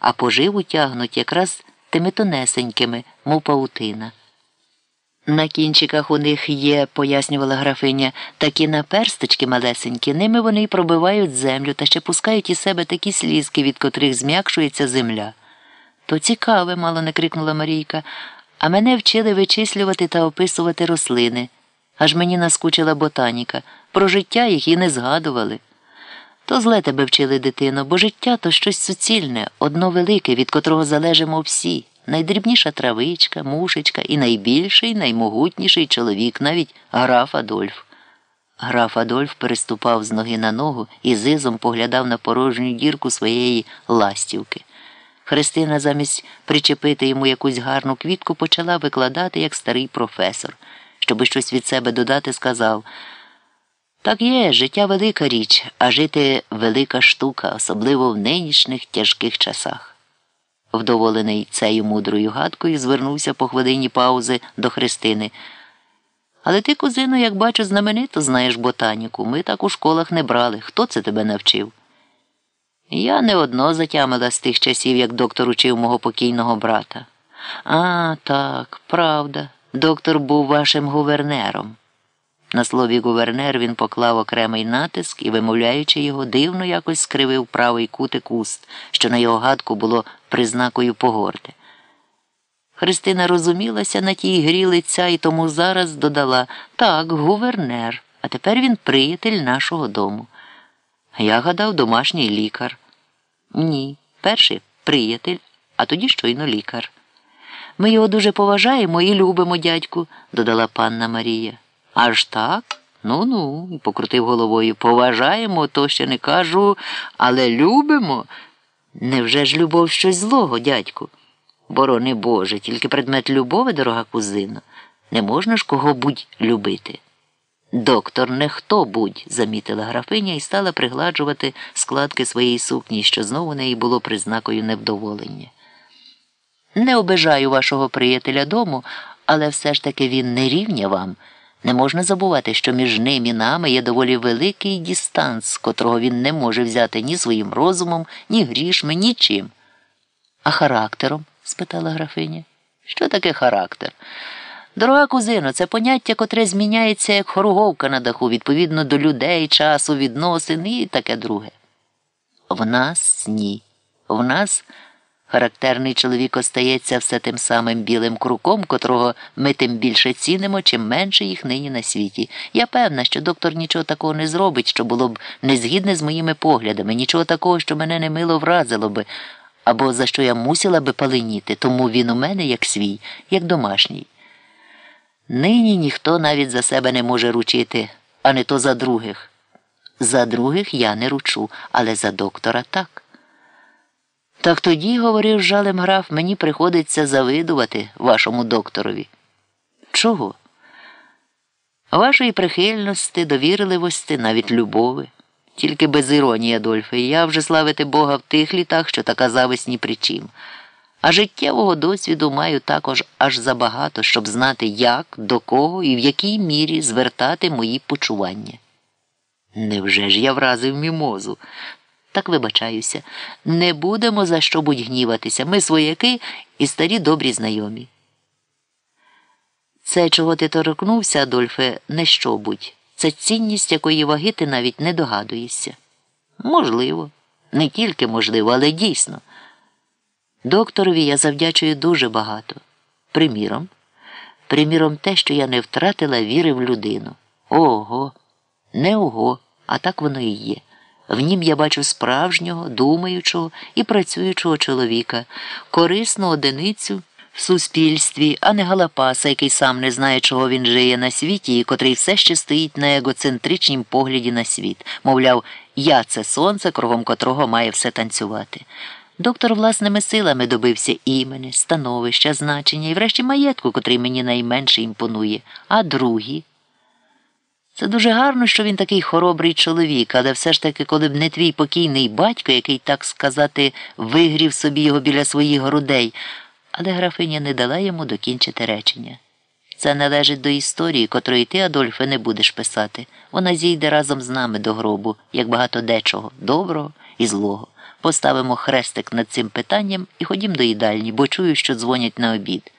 а поживу тягнуть якраз тими тонесенькими, мов паутина. На кінчиках у них є, пояснювала графиня, такі наперсточки малесенькі, ними вони й пробивають землю та ще пускають із себе такі слізки, від котрих зм'якшується земля. То цікаве, мало не крикнула Марійка, а мене вчили вичислювати та описувати рослини. Аж мені наскучила ботаніка. Про життя їх і не згадували. То зле тебе вчили, дитино, бо життя то щось суцільне, одно велике, від котрого залежимо всі. Найдрібніша травичка, мушечка і найбільший, наймогутніший чоловік, навіть граф Адольф. Граф Адольф переступав з ноги на ногу і зизом поглядав на порожню дірку своєї ластівки. Христина замість причепити йому якусь гарну квітку почала викладати, як старий професор. Щоби щось від себе додати, сказав так є, життя велика річ, а жити велика штука, особливо в нинішніх тяжких часах. Вдоволений цією мудрою гадкою, звернувся по хвилині паузи до Христини. Але ти, кузино, як бачу, знаменито знаєш ботаніку. Ми так у школах не брали. Хто це тебе навчив? Я не одно затямила з тих часів, як доктор учив мого покійного брата. А, так, правда. Доктор був вашим гувернером. На слові гувернер він поклав окремий натиск і, вимовляючи його, дивно якось скривив правий кутик уст, що на його гадку було признакою погорди. Христина розумілася на тій грі лиця і тому зараз додала так, гувернер, а тепер він приятель нашого дому. Я гадав, домашній лікар. Ні, перший приятель, а тоді щойно лікар. Ми його дуже поважаємо і любимо, дядьку, додала панна Марія. Аж так? Ну ну, покрутив головою. Поважаємо, то ще не кажу, але любимо. Невже ж любов щось злого, дядьку? Борони Боже, тільки предмет любові, дорога кузина. Не можна ж кого будь любити. Доктор не хто будь, замітила графиня і стала пригладжувати складки своєї сукні, що знову неї було признакою невдоволення. Не обижаю вашого приятеля дому, але все ж таки він не рівня вам. Не можна забувати, що між ним і нами є доволі великий дістанс, котрого він не може взяти ні своїм розумом, ні грішми, нічим. А характером? спитала графиня. Що таке характер? Дорога кузино, це поняття, котре зміняється як хоруговка на даху, відповідно до людей, часу, відносин і таке друге. В нас ні. В нас. Характерний чоловік остається все тим самим білим круком, котрого ми тим більше цінимо, чим менше їх нині на світі. Я певна, що доктор нічого такого не зробить, що було б незгідне з моїми поглядами, нічого такого, що мене немило вразило би, або за що я мусила би паленіти, тому він у мене як свій, як домашній. Нині ніхто навіть за себе не може ручити, а не то за других. За других я не ручу, але за доктора так. Так тоді, говорив жалем граф, мені приходиться завидувати вашому докторові. Чого? Вашої прихильності, довірливості, навіть любови. Тільки без іронії, Адольфе, я вже славити Бога в тих літах, що така зависть ні при чим. А життєвого досвіду маю також аж забагато, щоб знати, як, до кого і в якій мірі звертати мої почування. Невже ж я вразив мімозу? Так вибачаюся, не будемо за що будь гніватися. Ми свояки і старі добрі знайомі. Це, чого ти торкнувся, Адольфе, не що будь. Це цінність, якої ваги ти навіть не догадуєшся. Можливо, не тільки можливо, але дійсно. Докторові я завдячую дуже багато. Приміром, приміром, те, що я не втратила віри в людину. Ого, не ого, а так воно і є. В нім я бачу справжнього, думаючого і працюючого чоловіка, корисну одиницю в суспільстві, а не галапаса, який сам не знає, чого він жиє на світі, і котрий все ще стоїть на егоцентричнім погляді на світ. Мовляв, я це сонце, кругом котрого має все танцювати. Доктор власними силами добився імені, становища, значення і врешті маєтку, котрий мені найменше імпонує, а другі. Це дуже гарно, що він такий хоробрий чоловік, але все ж таки, коли б не твій покійний батько, який, так сказати, вигрів собі його біля своїх грудей, але графиня не дала йому докінчити речення. Це належить до історії, котрої ти, Адольфе, не будеш писати. Вона зійде разом з нами до гробу, як багато дечого, доброго і злого. Поставимо хрестик над цим питанням і ходім до їдальні, бо чую, що дзвонять на обід.